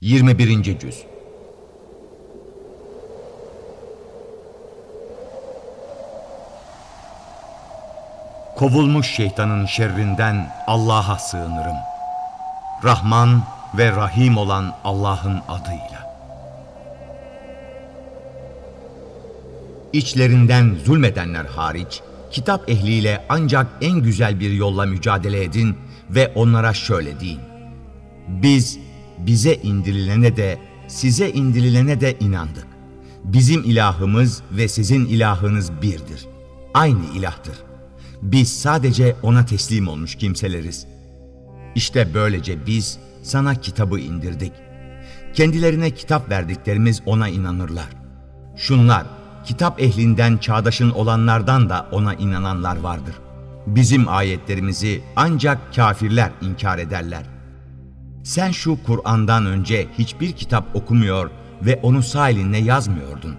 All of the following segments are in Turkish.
21. Cüz Kovulmuş şeytanın şerrinden Allah'a sığınırım. Rahman ve Rahim olan Allah'ın adıyla. İçlerinden zulmedenler hariç, kitap ehliyle ancak en güzel bir yolla mücadele edin ve onlara şöyle deyin. Biz bize indirilene de size indirilene de inandık. Bizim ilahımız ve sizin ilahınız birdir. Aynı ilahtır. Biz sadece ona teslim olmuş kimseleriz. İşte böylece biz sana kitabı indirdik. Kendilerine kitap verdiklerimiz ona inanırlar. Şunlar, kitap ehlinden çağdaşın olanlardan da ona inananlar vardır. Bizim ayetlerimizi ancak kafirler inkar ederler. Sen şu Kur'an'dan önce hiçbir kitap okumuyor ve onu sağ elinle yazmıyordun.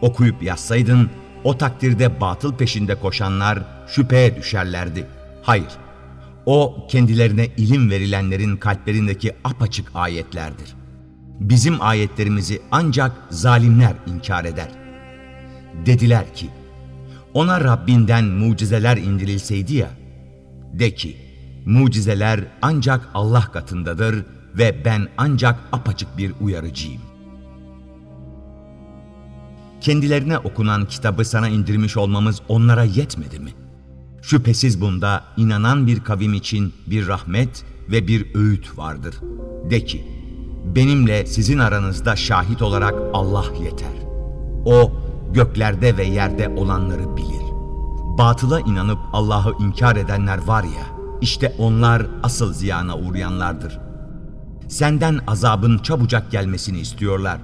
Okuyup yazsaydın, o takdirde batıl peşinde koşanlar şüpheye düşerlerdi. Hayır, o kendilerine ilim verilenlerin kalplerindeki apaçık ayetlerdir. Bizim ayetlerimizi ancak zalimler inkar eder. Dediler ki, ona Rabbinden mucizeler indirilseydi ya, de ki, mucizeler ancak Allah katındadır ve ben ancak apaçık bir uyarıcıyım. Kendilerine okunan kitabı sana indirmiş olmamız onlara yetmedi mi? Şüphesiz bunda inanan bir kavim için bir rahmet ve bir öğüt vardır. De ki, benimle sizin aranızda şahit olarak Allah yeter. O, göklerde ve yerde olanları bilir. Batıla inanıp Allah'ı inkar edenler var ya, işte onlar asıl ziyana uğrayanlardır. Senden azabın çabucak gelmesini istiyorlar.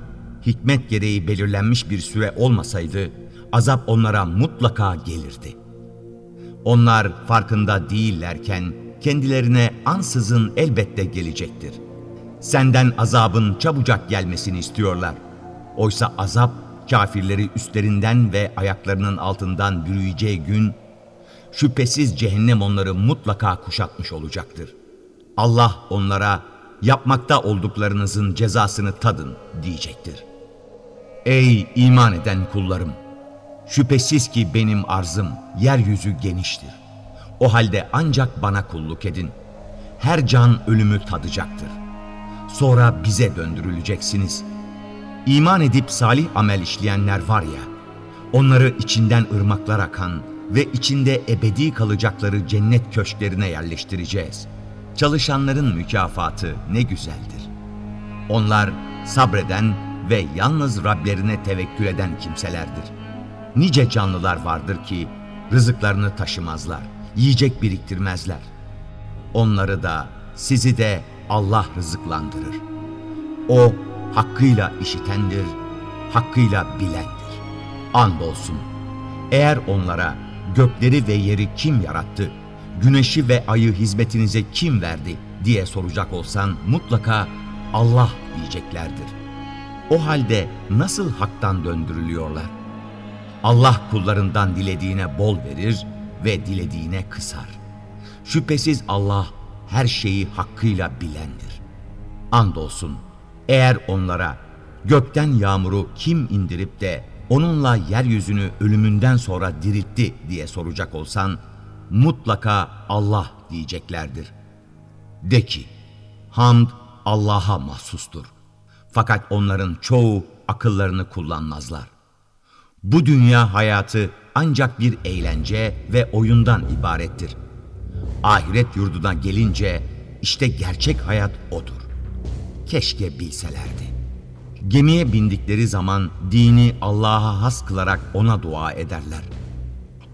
Hikmet gereği belirlenmiş bir süre olmasaydı, azap onlara mutlaka gelirdi. Onlar farkında değillerken kendilerine ansızın elbette gelecektir. Senden azabın çabucak gelmesini istiyorlar. Oysa azap kafirleri üstlerinden ve ayaklarının altından bürüyeceği gün, şüphesiz cehennem onları mutlaka kuşatmış olacaktır. Allah onlara yapmakta olduklarınızın cezasını tadın diyecektir. Ey iman eden kullarım! Şüphesiz ki benim arzım, yeryüzü geniştir. O halde ancak bana kulluk edin. Her can ölümü tadacaktır. Sonra bize döndürüleceksiniz.'' İman edip salih amel işleyenler var ya, onları içinden ırmaklar akan ve içinde ebedi kalacakları cennet köşklerine yerleştireceğiz. Çalışanların mükafatı ne güzeldir. Onlar sabreden ve yalnız Rablerine tevekkül eden kimselerdir. Nice canlılar vardır ki rızıklarını taşımazlar, yiyecek biriktirmezler. Onları da sizi de Allah rızıklandırır. O hakkıyla işitendir, hakkıyla bilendir. Andolsun, eğer onlara gökleri ve yeri kim yarattı, güneşi ve ayı hizmetinize kim verdi diye soracak olsan mutlaka Allah diyeceklerdir. O halde nasıl haktan döndürülüyorlar? Allah kullarından dilediğine bol verir ve dilediğine kısar. Şüphesiz Allah her şeyi hakkıyla bilendir. Andolsun eğer onlara gökten yağmuru kim indirip de onunla yeryüzünü ölümünden sonra diriltti diye soracak olsan mutlaka Allah diyeceklerdir. De ki, hamd Allah'a mahsustur. Fakat onların çoğu akıllarını kullanmazlar. Bu dünya hayatı ancak bir eğlence ve oyundan ibarettir. Ahiret yurduna gelince işte gerçek hayat odur. Keşke bilselerdi. Gemiye bindikleri zaman dini Allah'a has kılarak ona dua ederler.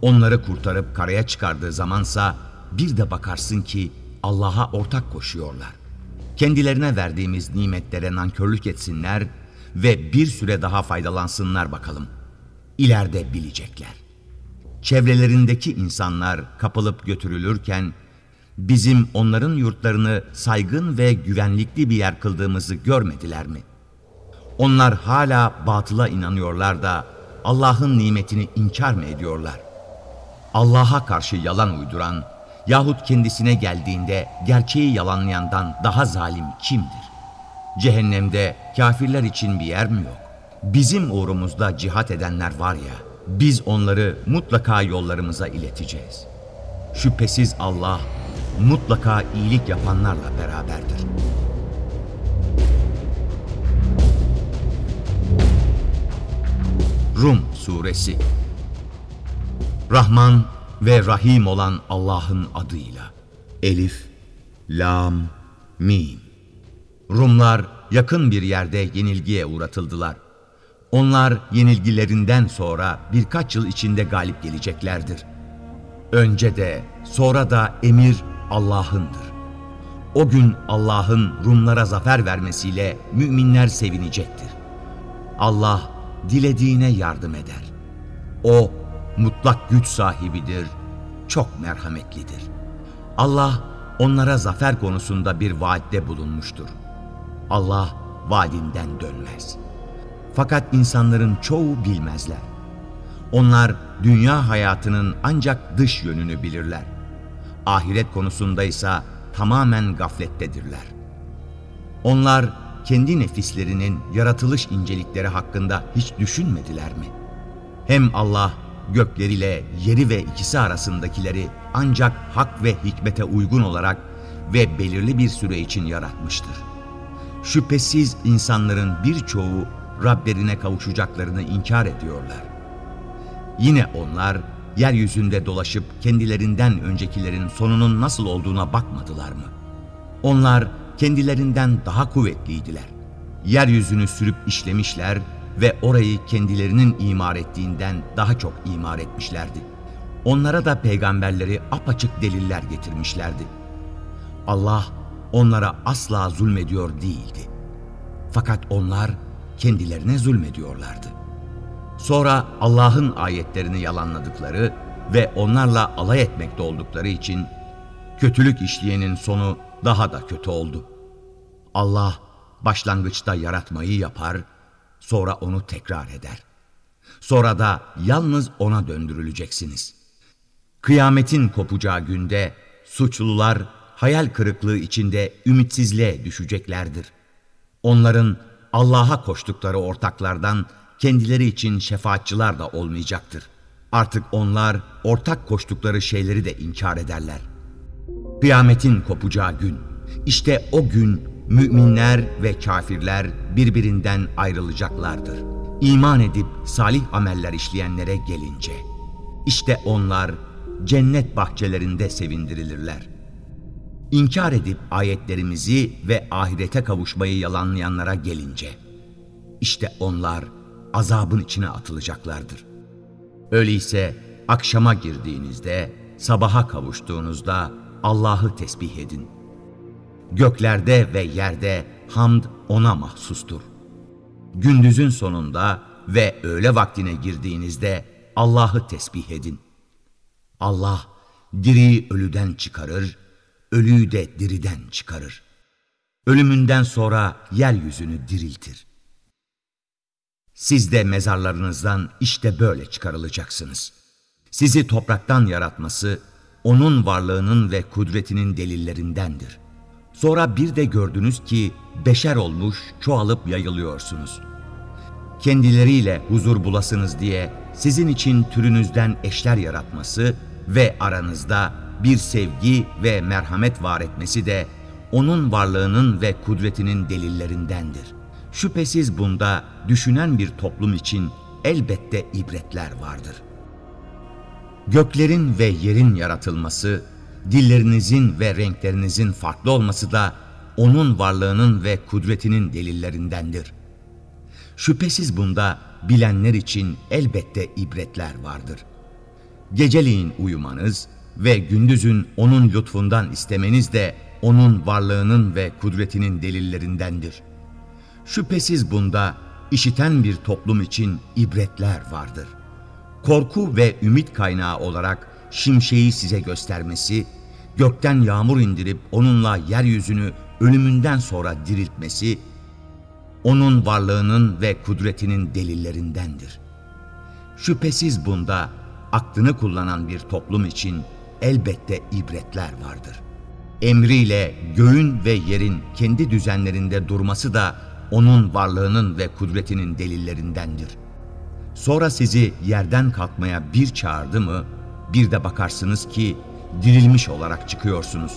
Onları kurtarıp karaya çıkardığı zamansa bir de bakarsın ki Allah'a ortak koşuyorlar. Kendilerine verdiğimiz nimetlere nankörlük etsinler ve bir süre daha faydalansınlar bakalım. İleride bilecekler. Çevrelerindeki insanlar kapılıp götürülürken bizim onların yurtlarını saygın ve güvenlikli bir yer kıldığımızı görmediler mi? Onlar hala batıla inanıyorlar da Allah'ın nimetini inkar mı ediyorlar? Allah'a karşı yalan uyduran yahut kendisine geldiğinde gerçeği yalanlayandan daha zalim kimdir? Cehennemde kafirler için bir yer mi yok? Bizim uğrumuzda cihat edenler var ya, biz onları mutlaka yollarımıza ileteceğiz. Şüphesiz Allah mutlaka iyilik yapanlarla beraberdir. Rum Suresi Rahman ve Rahim olan Allah'ın adıyla. Elif, Lam, Mim. Rumlar yakın bir yerde yenilgiye uğratıldılar. Onlar yenilgilerinden sonra birkaç yıl içinde galip geleceklerdir. Önce de sonra da emir Allah'ındır. O gün Allah'ın Rumlara zafer vermesiyle müminler sevinecektir. Allah dilediğine yardım eder. O mutlak güç sahibidir, çok merhametlidir. Allah onlara zafer konusunda bir vaatte bulunmuştur. Allah vaadinden dönmez. Fakat insanların çoğu bilmezler. Onlar dünya hayatının ancak dış yönünü bilirler. Ahiret konusunda ise tamamen gaflettedirler. Onlar kendi nefislerinin yaratılış incelikleri hakkında hiç düşünmediler mi? Hem Allah gökleriyle yeri ve ikisi arasındakileri ancak hak ve hikmete uygun olarak ve belirli bir süre için yaratmıştır. Şüphesiz insanların birçoğu Rablerine kavuşacaklarını inkar ediyorlar. Yine onlar yeryüzünde dolaşıp kendilerinden öncekilerin sonunun nasıl olduğuna bakmadılar mı? Onlar kendilerinden daha kuvvetliydiler. Yeryüzünü sürüp işlemişler ve orayı kendilerinin imar ettiğinden daha çok imar etmişlerdi. Onlara da peygamberleri apaçık deliller getirmişlerdi. Allah onlara asla zulmediyor değildi. Fakat onlar kendilerine zulmediyorlardı. Sonra Allah'ın ayetlerini yalanladıkları ve onlarla alay etmekte oldukları için kötülük işleyenin sonu daha da kötü oldu. Allah başlangıçta yaratmayı yapar, sonra onu tekrar eder. Sonra da yalnız ona döndürüleceksiniz. Kıyametin kopacağı günde suçlular hayal kırıklığı içinde ümitsizliğe düşeceklerdir. Onların Allah'a koştukları ortaklardan kendileri için şefaatçılar da olmayacaktır. Artık onlar ortak koştukları şeyleri de inkar ederler. Kıyametin kopacağı gün, işte o gün müminler ve kafirler birbirinden ayrılacaklardır. İman edip salih ameller işleyenlere gelince, işte onlar cennet bahçelerinde sevindirilirler. İnkar edip ayetlerimizi ve ahirete kavuşmayı yalanlayanlara gelince, işte onlar azabın içine atılacaklardır. Öyleyse akşama girdiğinizde, sabaha kavuştuğunuzda Allah'ı tesbih edin. Göklerde ve yerde hamd ona mahsustur. Gündüzün sonunda ve öğle vaktine girdiğinizde Allah'ı tesbih edin. Allah diriyi ölüden çıkarır, ölüyü de diriden çıkarır. Ölümünden sonra yeryüzünü diriltir. Siz de mezarlarınızdan işte böyle çıkarılacaksınız. Sizi topraktan yaratması, onun varlığının ve kudretinin delillerindendir. Sonra bir de gördünüz ki beşer olmuş çoğalıp yayılıyorsunuz. Kendileriyle huzur bulasınız diye sizin için türünüzden eşler yaratması ve aranızda bir sevgi ve merhamet var etmesi de onun varlığının ve kudretinin delillerindendir. Şüphesiz bunda düşünen bir toplum için elbette ibretler vardır. Göklerin ve yerin yaratılması dillerinizin ve renklerinizin farklı olması da onun varlığının ve kudretinin delillerindendir. Şüphesiz bunda bilenler için elbette ibretler vardır. Geceliğin uyumanız ve gündüzün onun lütfundan istemeniz de onun varlığının ve kudretinin delillerindendir. Şüphesiz bunda işiten bir toplum için ibretler vardır. Korku ve ümit kaynağı olarak şimşeği size göstermesi, gökten yağmur indirip onunla yeryüzünü ölümünden sonra diriltmesi, onun varlığının ve kudretinin delillerindendir. Şüphesiz bunda aklını kullanan bir toplum için elbette ibretler vardır. Emriyle göğün ve yerin kendi düzenlerinde durması da onun varlığının ve kudretinin delillerindendir. Sonra sizi yerden kalkmaya bir çağırdı mı, bir de bakarsınız ki dirilmiş olarak çıkıyorsunuz.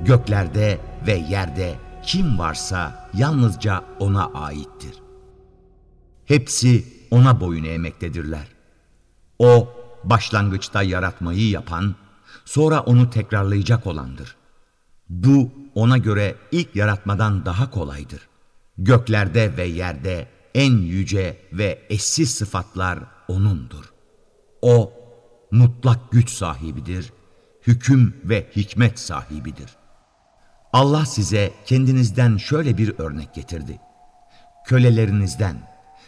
Göklerde ve yerde kim varsa yalnızca ona aittir. Hepsi ona boyun eğmektedirler. O başlangıçta yaratmayı yapan, sonra onu tekrarlayacak olandır. Bu ona göre ilk yaratmadan daha kolaydır. Göklerde ve yerde en yüce ve eşsiz sıfatlar O'nundur. O mutlak güç sahibidir, hüküm ve hikmet sahibidir. Allah size kendinizden şöyle bir örnek getirdi. Kölelerinizden,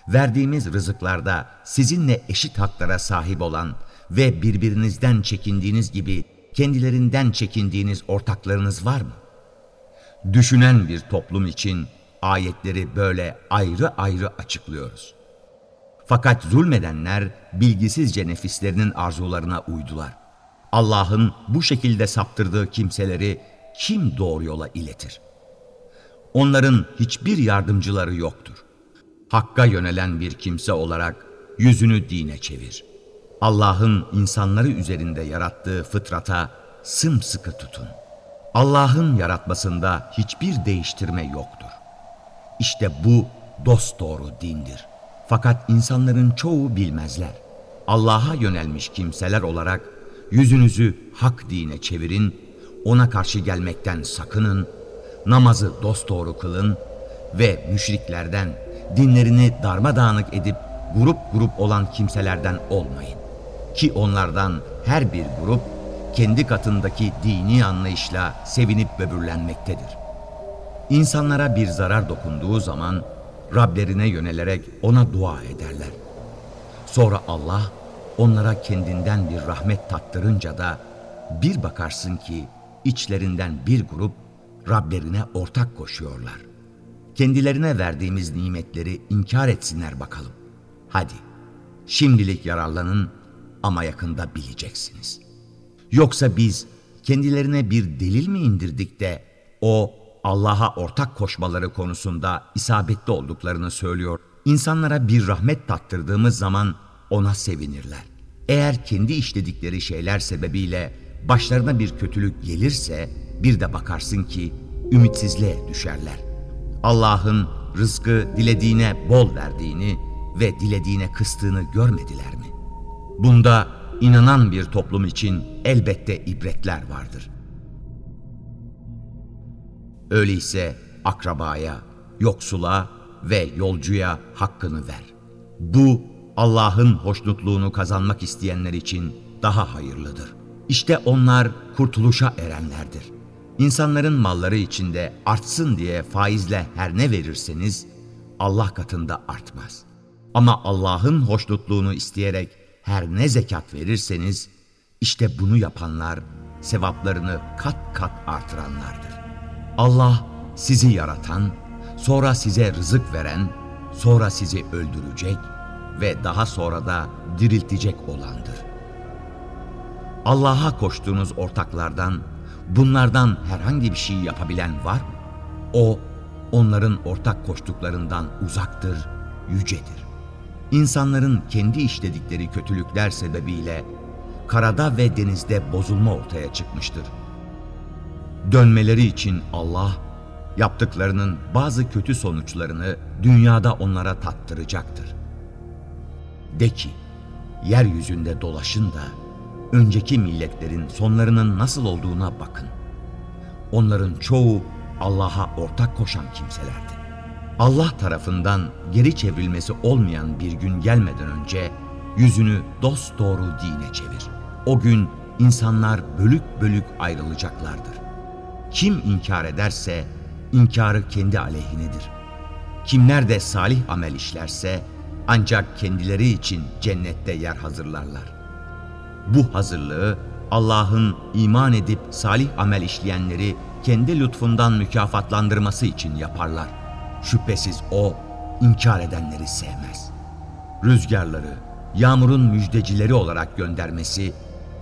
verdiğimiz rızıklarda sizinle eşit haklara sahip olan ve birbirinizden çekindiğiniz gibi kendilerinden çekindiğiniz ortaklarınız var mı? Düşünen bir toplum için ayetleri böyle ayrı ayrı açıklıyoruz. Fakat zulmedenler bilgisizce nefislerinin arzularına uydular. Allah'ın bu şekilde saptırdığı kimseleri kim doğru yola iletir? Onların hiçbir yardımcıları yoktur. Hakka yönelen bir kimse olarak yüzünü dine çevir. Allah'ın insanları üzerinde yarattığı fıtrata sımsıkı tutun. Allah'ın yaratmasında hiçbir değiştirme yoktur. İşte bu dosdoğru dindir. Fakat insanların çoğu bilmezler. Allah'a yönelmiş kimseler olarak yüzünüzü hak dine çevirin, ona karşı gelmekten sakının, namazı dosdoğru kılın ve müşriklerden dinlerini darmadağınık edip grup grup olan kimselerden olmayın. Ki onlardan her bir grup kendi katındaki dini anlayışla sevinip böbürlenmektedir. İnsanlara bir zarar dokunduğu zaman Rablerine yönelerek ona dua ederler. Sonra Allah onlara kendinden bir rahmet tattırınca da bir bakarsın ki içlerinden bir grup Rablerine ortak koşuyorlar. Kendilerine verdiğimiz nimetleri inkar etsinler bakalım. Hadi şimdilik yararlanın ama yakında bileceksiniz. Yoksa biz kendilerine bir delil mi indirdik de o Allah'a ortak koşmaları konusunda isabetli olduklarını söylüyor. İnsanlara bir rahmet tattırdığımız zaman ona sevinirler. Eğer kendi işledikleri şeyler sebebiyle başlarına bir kötülük gelirse bir de bakarsın ki ümitsizliğe düşerler. Allah'ın rızkı dilediğine bol verdiğini ve dilediğine kıstığını görmediler mi? Bunda inanan bir toplum için elbette ibretler vardır. Öyleyse akrabaya, yoksula ve yolcuya hakkını ver. Bu Allah'ın hoşnutluğunu kazanmak isteyenler için daha hayırlıdır. İşte onlar kurtuluşa erenlerdir. İnsanların malları içinde artsın diye faizle her ne verirseniz Allah katında artmaz. Ama Allah'ın hoşnutluğunu isteyerek her ne zekat verirseniz işte bunu yapanlar sevaplarını kat kat artıranlardır. Allah sizi yaratan, sonra size rızık veren, sonra sizi öldürecek ve daha sonra da diriltecek olandır. Allah'a koştuğunuz ortaklardan, bunlardan herhangi bir şey yapabilen var mı? O, onların ortak koştuklarından uzaktır, yücedir. İnsanların kendi işledikleri kötülükler sebebiyle karada ve denizde bozulma ortaya çıkmıştır. Dönmeleri için Allah, yaptıklarının bazı kötü sonuçlarını dünyada onlara tattıracaktır. De ki, yeryüzünde dolaşın da önceki milletlerin sonlarının nasıl olduğuna bakın. Onların çoğu Allah'a ortak koşan kimselerdi. Allah tarafından geri çevrilmesi olmayan bir gün gelmeden önce yüzünü dost doğru dine çevir. O gün insanlar bölük bölük ayrılacaklardır. Kim inkar ederse inkarı kendi aleyhinedir. Kimler de salih amel işlerse ancak kendileri için cennette yer hazırlarlar. Bu hazırlığı Allah'ın iman edip salih amel işleyenleri kendi lütfundan mükafatlandırması için yaparlar. Şüphesiz O inkar edenleri sevmez. Rüzgarları, yağmurun müjdecileri olarak göndermesi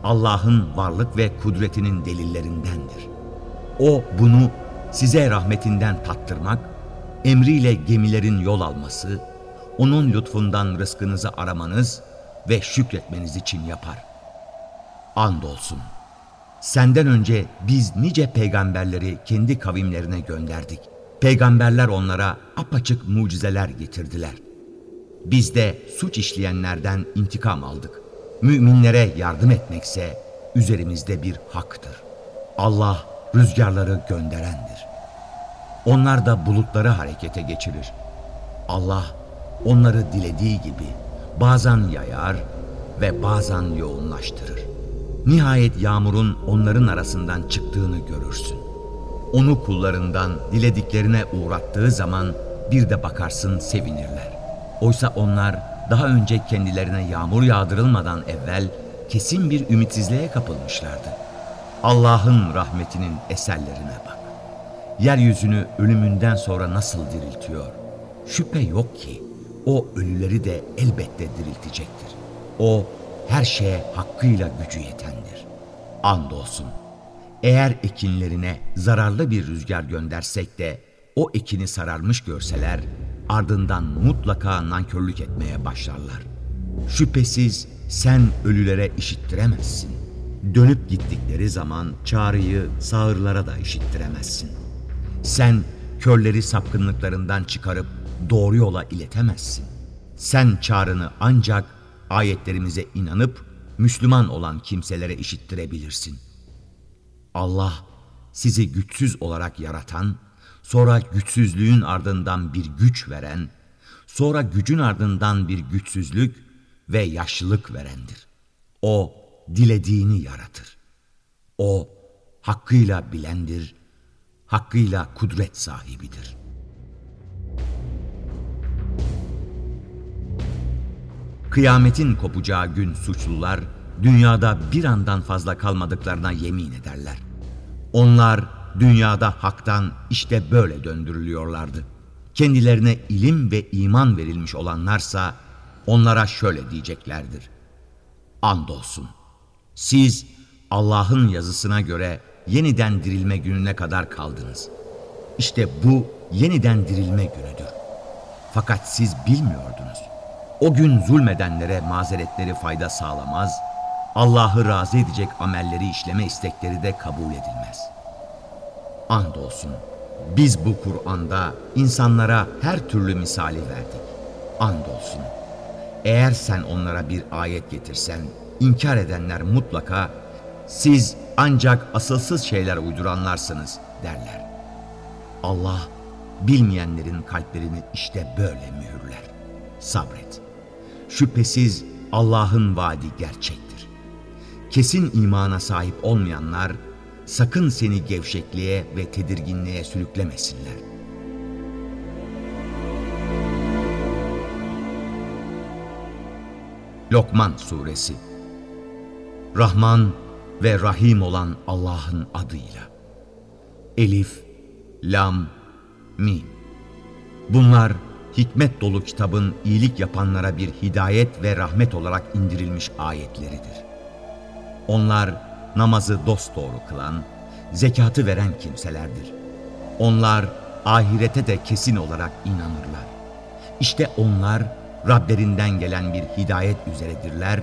Allah'ın varlık ve kudretinin delillerindendir. O bunu size rahmetinden tattırmak, emriyle gemilerin yol alması, onun lütfundan rızkınızı aramanız ve şükretmeniz için yapar. Andolsun. Senden önce biz nice peygamberleri kendi kavimlerine gönderdik. Peygamberler onlara apaçık mucizeler getirdiler. Biz de suç işleyenlerden intikam aldık. Müminlere yardım etmekse üzerimizde bir haktır. Allah rüzgarları gönderendir. Onlar da bulutları harekete geçirir. Allah onları dilediği gibi bazen yayar ve bazen yoğunlaştırır. Nihayet yağmurun onların arasından çıktığını görürsün. Onu kullarından dilediklerine uğrattığı zaman bir de bakarsın sevinirler. Oysa onlar daha önce kendilerine yağmur yağdırılmadan evvel kesin bir ümitsizliğe kapılmışlardı. Allah'ın rahmetinin eserlerine bak. Yeryüzünü ölümünden sonra nasıl diriltiyor? Şüphe yok ki o ölüleri de elbette diriltecektir. O her şeye hakkıyla gücü yetendir. Andolsun. Eğer ekinlerine zararlı bir rüzgar göndersek de o ekini sararmış görseler ardından mutlaka nankörlük etmeye başlarlar. Şüphesiz sen ölülere işittiremezsin. Dönüp gittikleri zaman çağrıyı sağırlara da işittiremezsin. Sen körleri sapkınlıklarından çıkarıp doğru yola iletemezsin. Sen çağrını ancak ayetlerimize inanıp Müslüman olan kimselere işittirebilirsin. Allah sizi güçsüz olarak yaratan, sonra güçsüzlüğün ardından bir güç veren, sonra gücün ardından bir güçsüzlük ve yaşlılık verendir. O dilediğini yaratır. O hakkıyla bilendir, hakkıyla kudret sahibidir. Kıyametin kopacağı gün suçlular dünyada bir andan fazla kalmadıklarına yemin ederler. Onlar dünyada haktan işte böyle döndürülüyorlardı. Kendilerine ilim ve iman verilmiş olanlarsa onlara şöyle diyeceklerdir. Andolsun. Siz Allah'ın yazısına göre yeniden dirilme gününe kadar kaldınız. İşte bu yeniden dirilme günüdür. Fakat siz bilmiyordunuz. O gün zulmedenlere mazeretleri fayda sağlamaz, Allah'ı razı edecek amelleri işleme istekleri de kabul edilmez. Andolsun biz bu Kur'an'da insanlara her türlü misali verdik. Andolsun. Eğer sen onlara bir ayet getirsen, inkar edenler mutlaka siz ancak asılsız şeyler uyduranlarsınız derler. Allah bilmeyenlerin kalplerini işte böyle mühürler. Sabret. Şüphesiz Allah'ın vaadi gerçektir. Kesin imana sahip olmayanlar sakın seni gevşekliğe ve tedirginliğe sürüklemesinler. Lokman Suresi Rahman ve Rahim olan Allah'ın adıyla. Elif, Lam, Mim. Bunlar hikmet dolu kitabın iyilik yapanlara bir hidayet ve rahmet olarak indirilmiş ayetleridir. Onlar namazı dosdoğru kılan, zekatı veren kimselerdir. Onlar ahirete de kesin olarak inanırlar. İşte onlar Rablerinden gelen bir hidayet üzeredirler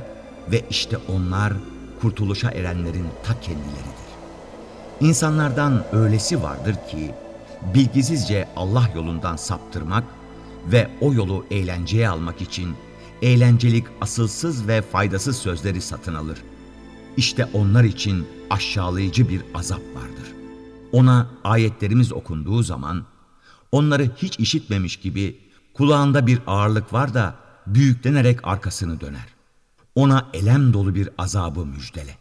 ve işte onlar kurtuluşa erenlerin ta kendileridir. İnsanlardan öylesi vardır ki bilgisizce Allah yolundan saptırmak ve o yolu eğlenceye almak için eğlencelik asılsız ve faydasız sözleri satın alır. İşte onlar için aşağılayıcı bir azap vardır. Ona ayetlerimiz okunduğu zaman onları hiç işitmemiş gibi kulağında bir ağırlık var da büyüklenerek arkasını döner. Ona elem dolu bir azabı müjdele.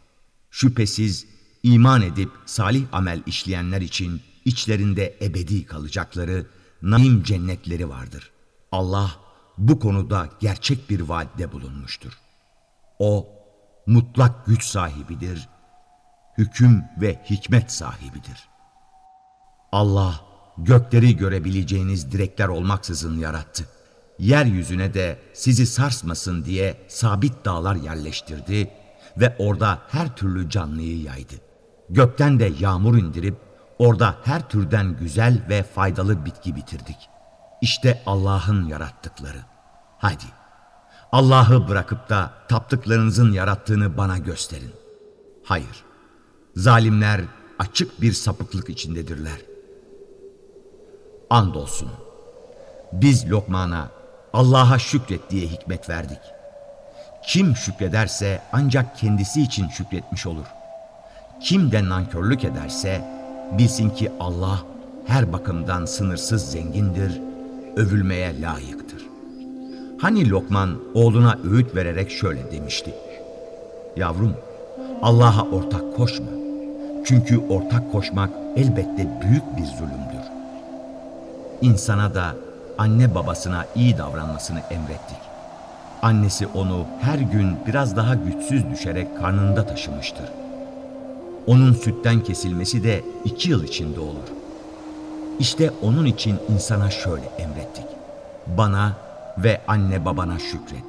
Şüphesiz iman edip salih amel işleyenler için içlerinde ebedi kalacakları naim cennetleri vardır. Allah bu konuda gerçek bir vaatte bulunmuştur. O mutlak güç sahibidir, hüküm ve hikmet sahibidir. Allah gökleri görebileceğiniz direkler olmaksızın yarattı. Yeryüzüne de sizi sarsmasın diye sabit dağlar yerleştirdi ve orada her türlü canlıyı yaydı. Gökten de yağmur indirip Orada her türden güzel ve faydalı bitki bitirdik. İşte Allah'ın yarattıkları. Hadi, Allah'ı bırakıp da taptıklarınızın yarattığını bana gösterin. Hayır, zalimler açık bir sapıklık içindedirler. Andolsun, biz Lokman'a Allah'a şükret diye hikmet verdik. Kim şükrederse ancak kendisi için şükretmiş olur. Kim de nankörlük ederse bilsin ki Allah her bakımdan sınırsız zengindir, övülmeye layıktır. Hani Lokman oğluna öğüt vererek şöyle demişti. Yavrum, Allah'a ortak koşma. Çünkü ortak koşmak elbette büyük bir zulümdür. İnsana da anne babasına iyi davranmasını emrettik. Annesi onu her gün biraz daha güçsüz düşerek karnında taşımıştır. Onun sütten kesilmesi de iki yıl içinde olur. İşte onun için insana şöyle emrettik. Bana ve anne babana şükret.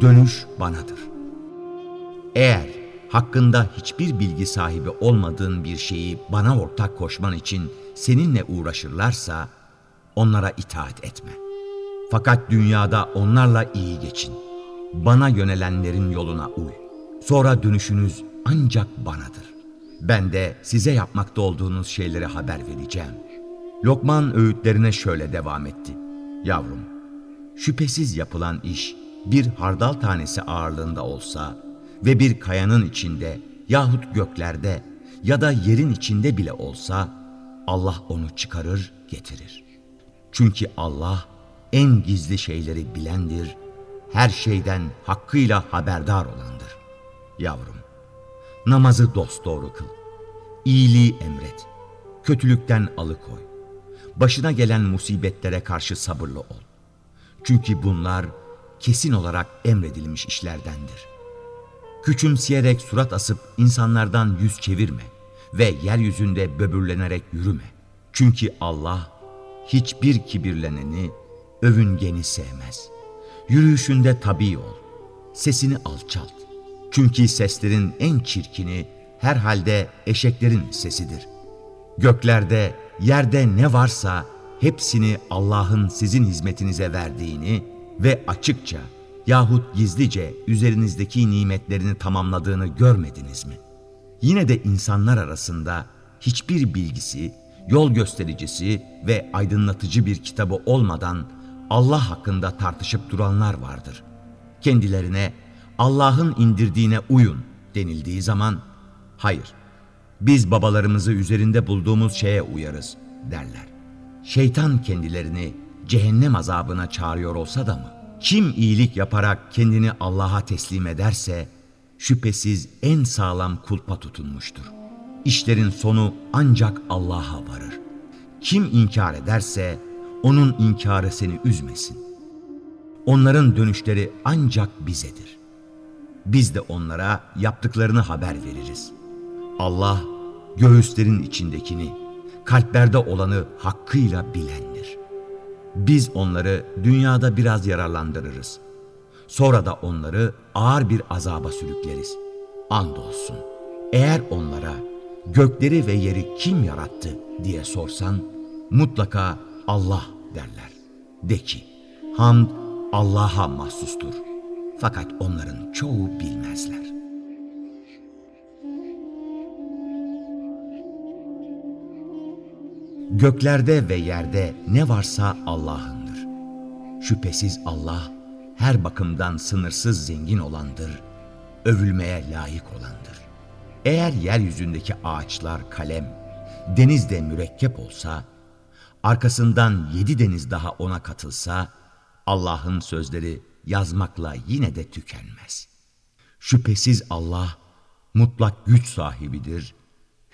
Dönüş banadır. Eğer hakkında hiçbir bilgi sahibi olmadığın bir şeyi bana ortak koşman için seninle uğraşırlarsa onlara itaat etme. Fakat dünyada onlarla iyi geçin. Bana yönelenlerin yoluna uy. Sonra dönüşünüz ancak banadır. Ben de size yapmakta olduğunuz şeyleri haber vereceğim. Lokman öğütlerine şöyle devam etti. Yavrum, şüphesiz yapılan iş bir hardal tanesi ağırlığında olsa ve bir kayanın içinde yahut göklerde ya da yerin içinde bile olsa Allah onu çıkarır getirir. Çünkü Allah en gizli şeyleri bilendir, her şeyden hakkıyla haberdar olandır. Yavrum, namazı dosdoğru kıl, iyiliği emret, kötülükten alıkoy, başına gelen musibetlere karşı sabırlı ol. Çünkü bunlar kesin olarak emredilmiş işlerdendir. Küçümseyerek surat asıp insanlardan yüz çevirme ve yeryüzünde böbürlenerek yürüme. Çünkü Allah hiçbir kibirleneni, övüngeni sevmez. Yürüyüşünde tabi ol, sesini alçalt. Çünkü seslerin en çirkini herhalde eşeklerin sesidir. Göklerde, yerde ne varsa hepsini Allah'ın sizin hizmetinize verdiğini ve açıkça yahut gizlice üzerinizdeki nimetlerini tamamladığını görmediniz mi? Yine de insanlar arasında hiçbir bilgisi, yol göstericisi ve aydınlatıcı bir kitabı olmadan Allah hakkında tartışıp duranlar vardır. Kendilerine Allah'ın indirdiğine uyun denildiği zaman hayır biz babalarımızı üzerinde bulduğumuz şeye uyarız derler. Şeytan kendilerini cehennem azabına çağırıyor olsa da mı? Kim iyilik yaparak kendini Allah'a teslim ederse şüphesiz en sağlam kulpa tutunmuştur. İşlerin sonu ancak Allah'a varır. Kim inkar ederse onun inkarı seni üzmesin. Onların dönüşleri ancak bizedir. Biz de onlara yaptıklarını haber veririz. Allah göğüslerin içindekini, kalplerde olanı hakkıyla bilendir. Biz onları dünyada biraz yararlandırırız. Sonra da onları ağır bir azaba sürükleriz. Andolsun. Eğer onlara gökleri ve yeri kim yarattı diye sorsan mutlaka Allah derler. De ki, hamd Allah'a mahsustur. Fakat onların çoğu bilmezler. Göklerde ve yerde ne varsa Allah'ındır. Şüphesiz Allah her bakımdan sınırsız zengin olandır, övülmeye layık olandır. Eğer yeryüzündeki ağaçlar kalem, denizde mürekkep olsa, arkasından yedi deniz daha ona katılsa, Allah'ın sözleri yazmakla yine de tükenmez. Şüphesiz Allah mutlak güç sahibidir,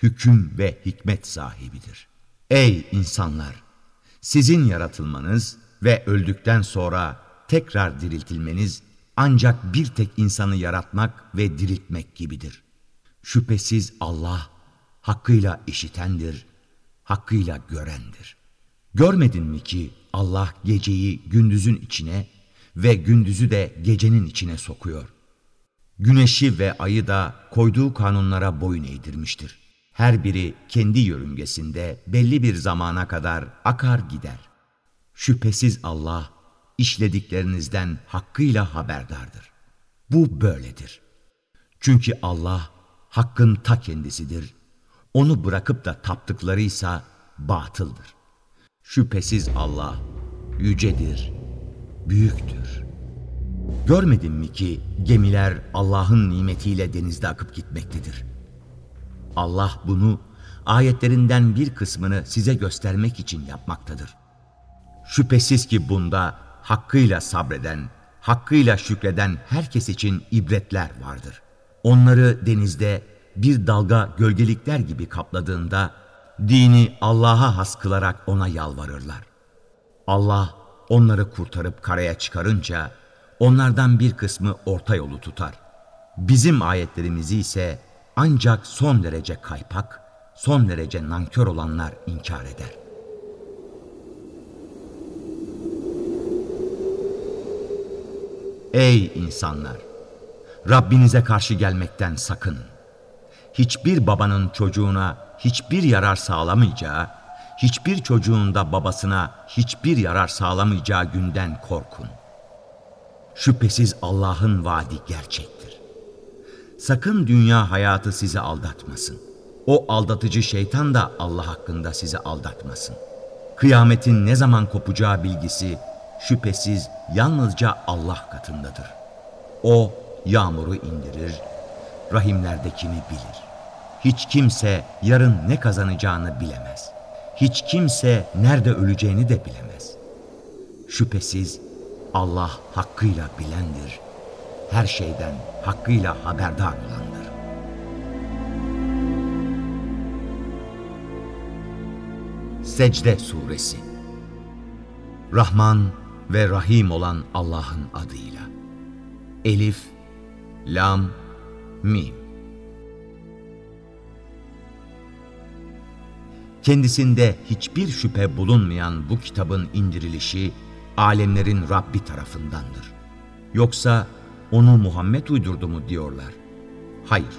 hüküm ve hikmet sahibidir. Ey insanlar! Sizin yaratılmanız ve öldükten sonra tekrar diriltilmeniz ancak bir tek insanı yaratmak ve diriltmek gibidir. Şüphesiz Allah hakkıyla işitendir, hakkıyla görendir. Görmedin mi ki Allah geceyi gündüzün içine ve gündüzü de gecenin içine sokuyor. Güneşi ve ayı da koyduğu kanunlara boyun eğdirmiştir. Her biri kendi yörüngesinde belli bir zamana kadar akar gider. Şüphesiz Allah işlediklerinizden hakkıyla haberdardır. Bu böyledir. Çünkü Allah hakkın ta kendisidir. Onu bırakıp da taptıklarıysa batıldır. Şüphesiz Allah yücedir, büyüktür. Görmedin mi ki gemiler Allah'ın nimetiyle denizde akıp gitmektedir. Allah bunu ayetlerinden bir kısmını size göstermek için yapmaktadır. Şüphesiz ki bunda hakkıyla sabreden, hakkıyla şükreden herkes için ibretler vardır. Onları denizde bir dalga gölgelikler gibi kapladığında dini Allah'a has kılarak ona yalvarırlar. Allah onları kurtarıp karaya çıkarınca onlardan bir kısmı orta yolu tutar. Bizim ayetlerimizi ise ancak son derece kaypak, son derece nankör olanlar inkar eder. Ey insanlar! Rabbinize karşı gelmekten sakın. Hiçbir babanın çocuğuna hiçbir yarar sağlamayacağı, hiçbir çocuğun da babasına hiçbir yarar sağlamayacağı günden korkun. Şüphesiz Allah'ın vaadi gerçektir. Sakın dünya hayatı sizi aldatmasın. O aldatıcı şeytan da Allah hakkında sizi aldatmasın. Kıyametin ne zaman kopacağı bilgisi şüphesiz yalnızca Allah katındadır. O yağmuru indirir, rahimlerdekini bilir. Hiç kimse yarın ne kazanacağını bilemez. Hiç kimse nerede öleceğini de bilemez. Şüphesiz Allah hakkıyla bilendir, her şeyden hakkıyla haberdar olandır. Secde Suresi Rahman ve Rahim olan Allah'ın adıyla. Elif, Lam, Mim. Kendisinde hiçbir şüphe bulunmayan bu kitabın indirilişi alemlerin Rabbi tarafındandır. Yoksa onu Muhammed uydurdu mu diyorlar. Hayır,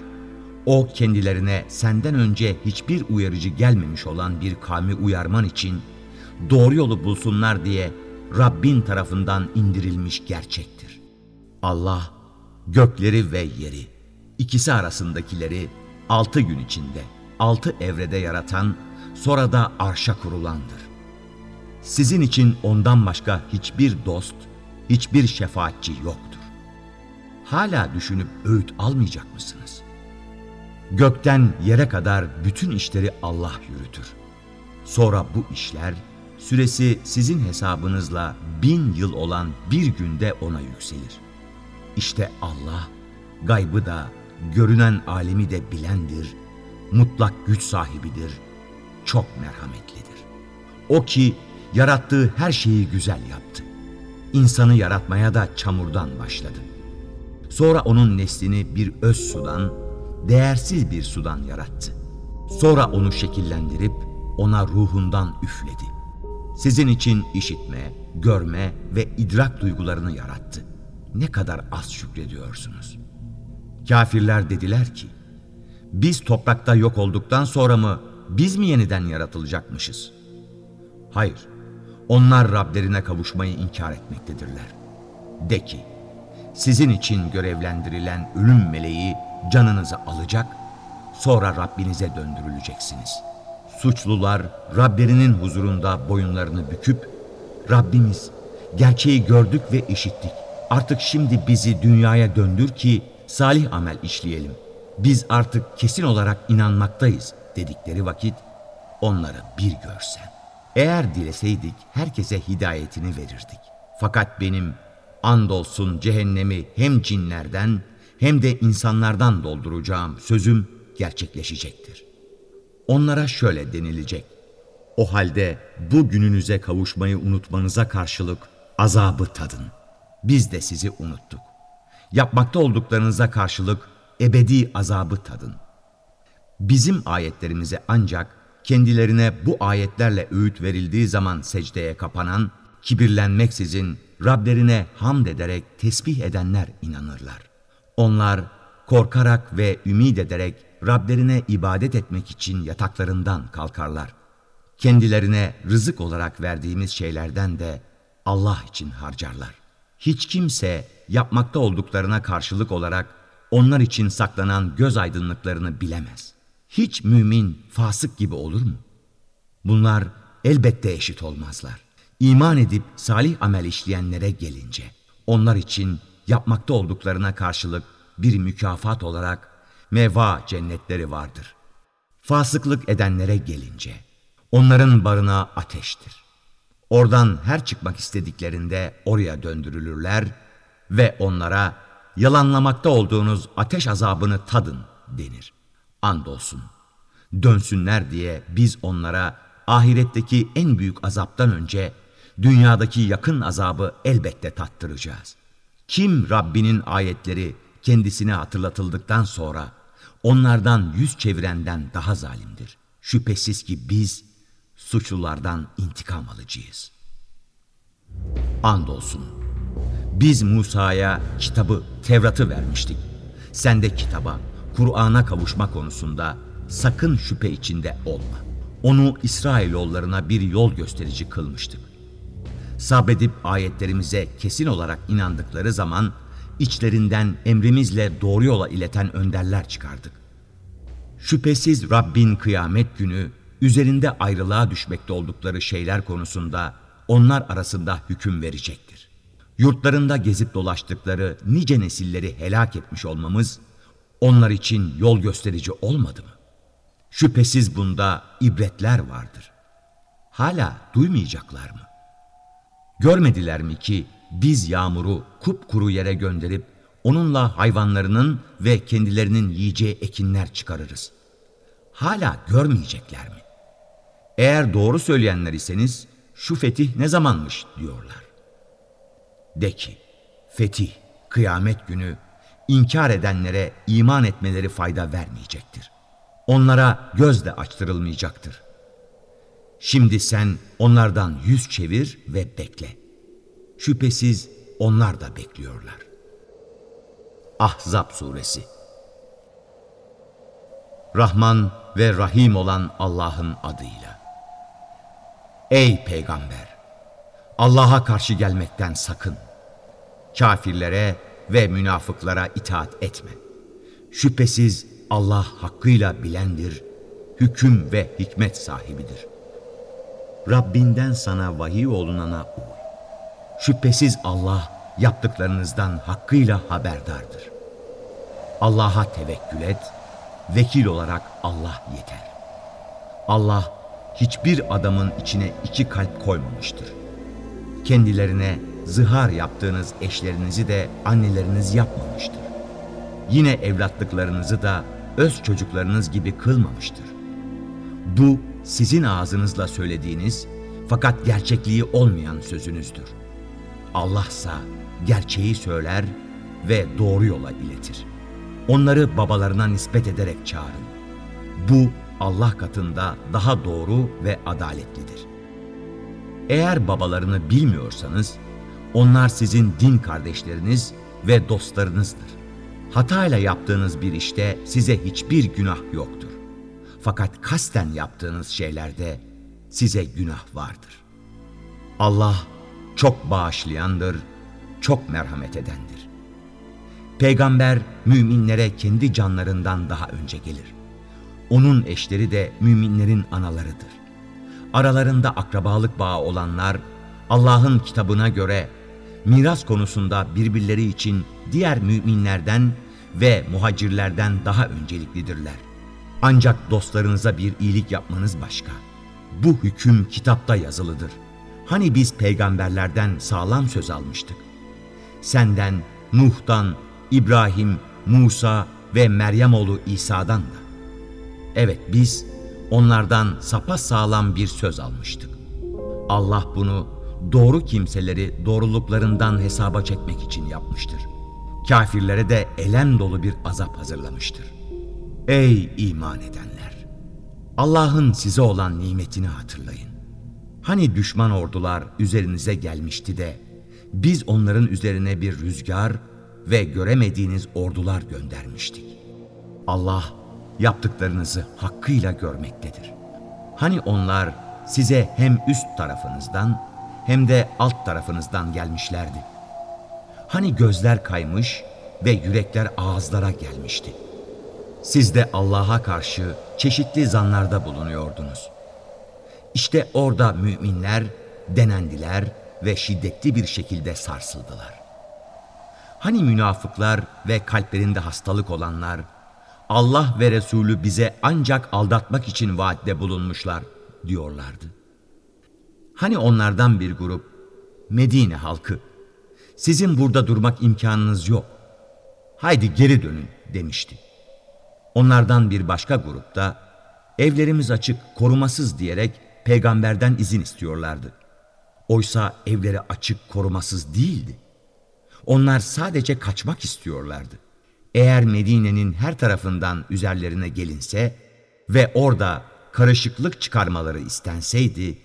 o kendilerine senden önce hiçbir uyarıcı gelmemiş olan bir kavmi uyarman için doğru yolu bulsunlar diye Rabbin tarafından indirilmiş gerçektir. Allah gökleri ve yeri, ikisi arasındakileri altı gün içinde, altı evrede yaratan, sonra da arşa kurulandır. Sizin için ondan başka hiçbir dost, hiçbir şefaatçi yoktur. Hala düşünüp öğüt almayacak mısınız? Gökten yere kadar bütün işleri Allah yürütür. Sonra bu işler süresi sizin hesabınızla bin yıl olan bir günde ona yükselir. İşte Allah gaybı da görünen alemi de bilendir, mutlak güç sahibidir, çok merhametlidir. O ki yarattığı her şeyi güzel yaptı. İnsanı yaratmaya da çamurdan başladı. Sonra onun neslini bir öz sudan, değersiz bir sudan yarattı. Sonra onu şekillendirip ona ruhundan üfledi. Sizin için işitme, görme ve idrak duygularını yarattı. Ne kadar az şükrediyorsunuz. Kafirler dediler ki, biz toprakta yok olduktan sonra mı biz mi yeniden yaratılacakmışız? Hayır, onlar Rablerine kavuşmayı inkar etmektedirler. De ki, sizin için görevlendirilen ölüm meleği canınızı alacak, sonra Rabbinize döndürüleceksiniz. Suçlular Rablerinin huzurunda boyunlarını büküp, Rabbimiz gerçeği gördük ve işittik. Artık şimdi bizi dünyaya döndür ki salih amel işleyelim. Biz artık kesin olarak inanmaktayız dedikleri vakit onları bir görsen. Eğer dileseydik herkese hidayetini verirdik. Fakat benim andolsun cehennemi hem cinlerden hem de insanlardan dolduracağım sözüm gerçekleşecektir. Onlara şöyle denilecek. O halde bu gününüze kavuşmayı unutmanıza karşılık azabı tadın. Biz de sizi unuttuk. Yapmakta olduklarınıza karşılık ebedi azabı tadın. Bizim ayetlerimize ancak kendilerine bu ayetlerle öğüt verildiği zaman secdeye kapanan, kibirlenmeksizin Rablerine hamd ederek tesbih edenler inanırlar. Onlar korkarak ve ümid ederek Rablerine ibadet etmek için yataklarından kalkarlar. Kendilerine rızık olarak verdiğimiz şeylerden de Allah için harcarlar. Hiç kimse yapmakta olduklarına karşılık olarak onlar için saklanan göz aydınlıklarını bilemez. Hiç mümin fasık gibi olur mu? Bunlar elbette eşit olmazlar. İman edip salih amel işleyenlere gelince onlar için yapmakta olduklarına karşılık bir mükafat olarak meva cennetleri vardır. Fasıklık edenlere gelince onların barınağı ateştir. Oradan her çıkmak istediklerinde oraya döndürülürler ve onlara yalanlamakta olduğunuz ateş azabını tadın denir. Andolsun dönsünler diye biz onlara ahiretteki en büyük azaptan önce dünyadaki yakın azabı elbette tattıracağız. Kim Rabbinin ayetleri kendisine hatırlatıldıktan sonra onlardan yüz çevirenden daha zalimdir. Şüphesiz ki biz suçlulardan intikam alıcıyız. Andolsun biz Musa'ya kitabı, Tevrat'ı vermiştik. Sen de kitaba, Kur'an'a kavuşma konusunda sakın şüphe içinde olma. Onu İsrailoğullarına bir yol gösterici kılmıştık. Sabredip ayetlerimize kesin olarak inandıkları zaman içlerinden emrimizle doğru yola ileten önderler çıkardık. Şüphesiz Rabbin kıyamet günü üzerinde ayrılığa düşmekte oldukları şeyler konusunda onlar arasında hüküm verecektir. Yurtlarında gezip dolaştıkları nice nesilleri helak etmiş olmamız onlar için yol gösterici olmadı mı? Şüphesiz bunda ibretler vardır. Hala duymayacaklar mı? Görmediler mi ki biz yağmuru kupkuru yere gönderip onunla hayvanlarının ve kendilerinin yiyeceği ekinler çıkarırız. Hala görmeyecekler mi? Eğer doğru söyleyenler iseniz şu fetih ne zamanmış diyorlar. De ki, fetih, kıyamet günü inkar edenlere iman etmeleri fayda vermeyecektir. Onlara göz de açtırılmayacaktır. Şimdi sen onlardan yüz çevir ve bekle. Şüphesiz onlar da bekliyorlar. Ahzab Suresi Rahman ve Rahim olan Allah'ın adıyla. Ey Peygamber! Allah'a karşı gelmekten sakın. Kafirlere ve münafıklara itaat etme. Şüphesiz Allah hakkıyla bilendir, hüküm ve hikmet sahibidir. Rabbinden sana vahiy olunana uy. Şüphesiz Allah yaptıklarınızdan hakkıyla haberdardır. Allah'a tevekkül et, vekil olarak Allah yeter. Allah hiçbir adamın içine iki kalp koymamıştır. Kendilerine zihar yaptığınız eşlerinizi de anneleriniz yapmamıştır. Yine evlatlıklarınızı da öz çocuklarınız gibi kılmamıştır. Bu sizin ağzınızla söylediğiniz fakat gerçekliği olmayan sözünüzdür. Allahsa gerçeği söyler ve doğru yola iletir. Onları babalarına nispet ederek çağırın. Bu Allah katında daha doğru ve adaletlidir. Eğer babalarını bilmiyorsanız, onlar sizin din kardeşleriniz ve dostlarınızdır. Hatayla yaptığınız bir işte size hiçbir günah yoktur. Fakat kasten yaptığınız şeylerde size günah vardır. Allah çok bağışlayandır, çok merhamet edendir. Peygamber müminlere kendi canlarından daha önce gelir. Onun eşleri de müminlerin analarıdır. Aralarında akrabalık bağı olanlar Allah'ın kitabına göre miras konusunda birbirleri için diğer müminlerden ve muhacirlerden daha önceliklidirler. Ancak dostlarınıza bir iyilik yapmanız başka. Bu hüküm kitapta yazılıdır. Hani biz peygamberlerden sağlam söz almıştık. Senden, Nuh'tan, İbrahim, Musa ve Meryem oğlu İsa'dan da. Evet biz onlardan sapa sağlam bir söz almıştık. Allah bunu doğru kimseleri doğruluklarından hesaba çekmek için yapmıştır. Kafirlere de elem dolu bir azap hazırlamıştır. Ey iman edenler! Allah'ın size olan nimetini hatırlayın. Hani düşman ordular üzerinize gelmişti de biz onların üzerine bir rüzgar ve göremediğiniz ordular göndermiştik. Allah yaptıklarınızı hakkıyla görmektedir. Hani onlar size hem üst tarafınızdan hem de alt tarafınızdan gelmişlerdi. Hani gözler kaymış ve yürekler ağızlara gelmişti. Siz de Allah'a karşı çeşitli zanlarda bulunuyordunuz. İşte orada müminler denendiler ve şiddetli bir şekilde sarsıldılar. Hani münafıklar ve kalplerinde hastalık olanlar, Allah ve Resulü bize ancak aldatmak için vaatte bulunmuşlar diyorlardı. Hani onlardan bir grup, Medine halkı, sizin burada durmak imkanınız yok. Haydi geri dönün demişti. Onlardan bir başka grupta, evlerimiz açık, korumasız diyerek peygamberden izin istiyorlardı. Oysa evleri açık, korumasız değildi. Onlar sadece kaçmak istiyorlardı. Eğer Medine'nin her tarafından üzerlerine gelinse ve orada karışıklık çıkarmaları istenseydi,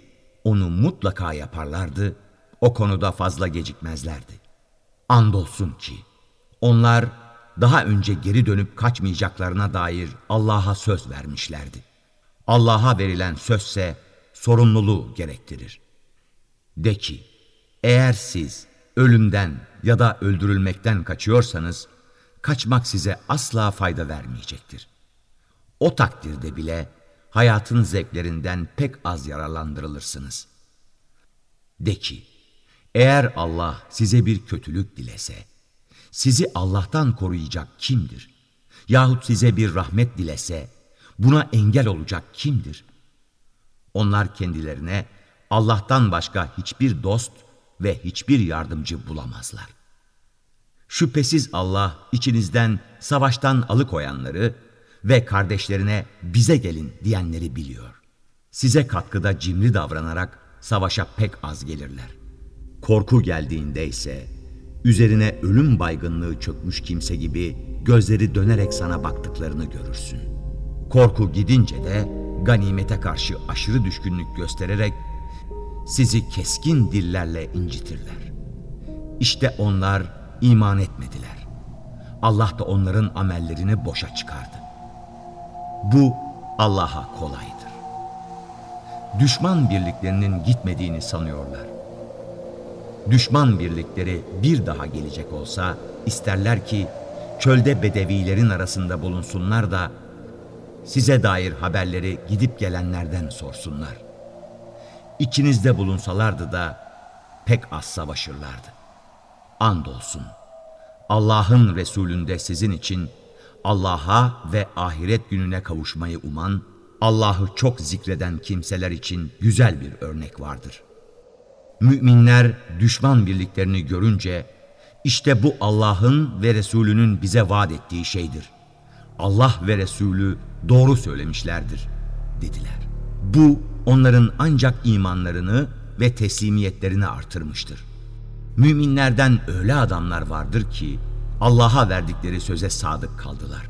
onu mutlaka yaparlardı, o konuda fazla gecikmezlerdi. Andolsun ki, onlar daha önce geri dönüp kaçmayacaklarına dair Allah'a söz vermişlerdi. Allah'a verilen sözse sorumluluğu gerektirir. De ki, eğer siz ölümden ya da öldürülmekten kaçıyorsanız, kaçmak size asla fayda vermeyecektir. O takdirde bile hayatın zevklerinden pek az yararlandırılırsınız. De ki, eğer Allah size bir kötülük dilese, sizi Allah'tan koruyacak kimdir? Yahut size bir rahmet dilese, buna engel olacak kimdir? Onlar kendilerine Allah'tan başka hiçbir dost ve hiçbir yardımcı bulamazlar. Şüphesiz Allah içinizden savaştan alıkoyanları ve kardeşlerine bize gelin diyenleri biliyor. Size katkıda cimri davranarak savaşa pek az gelirler. Korku geldiğinde ise üzerine ölüm baygınlığı çökmüş kimse gibi gözleri dönerek sana baktıklarını görürsün. Korku gidince de ganimete karşı aşırı düşkünlük göstererek sizi keskin dillerle incitirler. İşte onlar iman etmediler. Allah da onların amellerini boşa çıkardı. Bu Allah'a kolaydır. Düşman birliklerinin gitmediğini sanıyorlar. Düşman birlikleri bir daha gelecek olsa isterler ki çölde bedevilerin arasında bulunsunlar da size dair haberleri gidip gelenlerden sorsunlar. İçinizde bulunsalardı da pek az savaşırlardı. Andolsun Allah'ın Resulünde sizin için Allah'a ve ahiret gününe kavuşmayı uman, Allah'ı çok zikreden kimseler için güzel bir örnek vardır. Müminler düşman birliklerini görünce, işte bu Allah'ın ve Resulünün bize vaat ettiği şeydir. Allah ve Resulü doğru söylemişlerdir, dediler. Bu, onların ancak imanlarını ve teslimiyetlerini artırmıştır. Müminlerden öyle adamlar vardır ki, Allah'a verdikleri söze sadık kaldılar.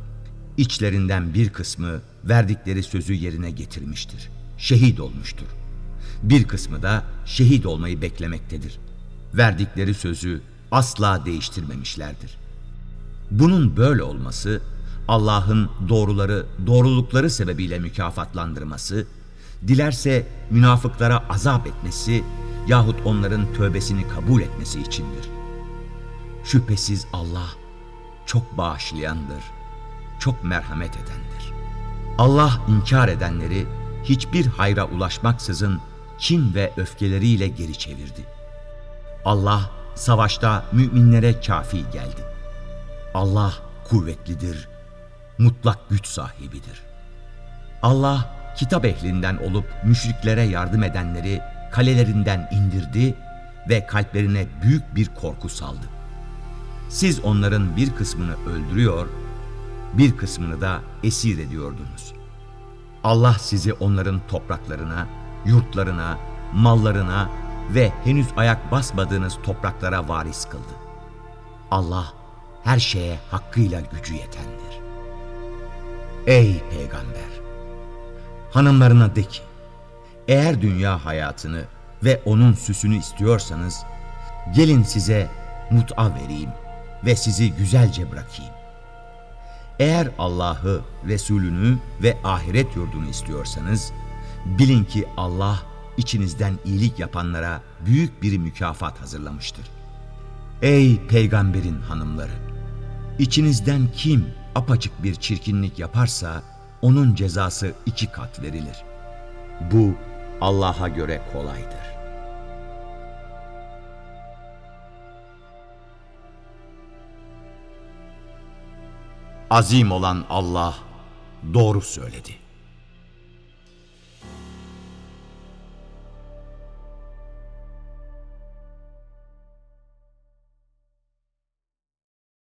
İçlerinden bir kısmı verdikleri sözü yerine getirmiştir. Şehit olmuştur. Bir kısmı da şehit olmayı beklemektedir. Verdikleri sözü asla değiştirmemişlerdir. Bunun böyle olması Allah'ın doğruları, doğrulukları sebebiyle mükafatlandırması, dilerse münafıklara azap etmesi yahut onların tövbesini kabul etmesi içindir. Şüphesiz Allah çok bağışlayandır, çok merhamet edendir. Allah inkar edenleri hiçbir hayra ulaşmaksızın kin ve öfkeleriyle geri çevirdi. Allah savaşta müminlere kafi geldi. Allah kuvvetlidir, mutlak güç sahibidir. Allah kitap ehlinden olup müşriklere yardım edenleri kalelerinden indirdi ve kalplerine büyük bir korku saldı. Siz onların bir kısmını öldürüyor, bir kısmını da esir ediyordunuz. Allah sizi onların topraklarına, yurtlarına, mallarına ve henüz ayak basmadığınız topraklara varis kıldı. Allah her şeye hakkıyla gücü yetendir. Ey peygamber! Hanımlarına de ki, eğer dünya hayatını ve onun süsünü istiyorsanız, gelin size mut'a vereyim ve sizi güzelce bırakayım. Eğer Allah'ı, Resulünü ve ahiret yurdunu istiyorsanız, bilin ki Allah içinizden iyilik yapanlara büyük bir mükafat hazırlamıştır. Ey peygamberin hanımları! İçinizden kim apaçık bir çirkinlik yaparsa, onun cezası iki kat verilir. Bu Allah'a göre kolaydır. Azim olan Allah doğru söyledi.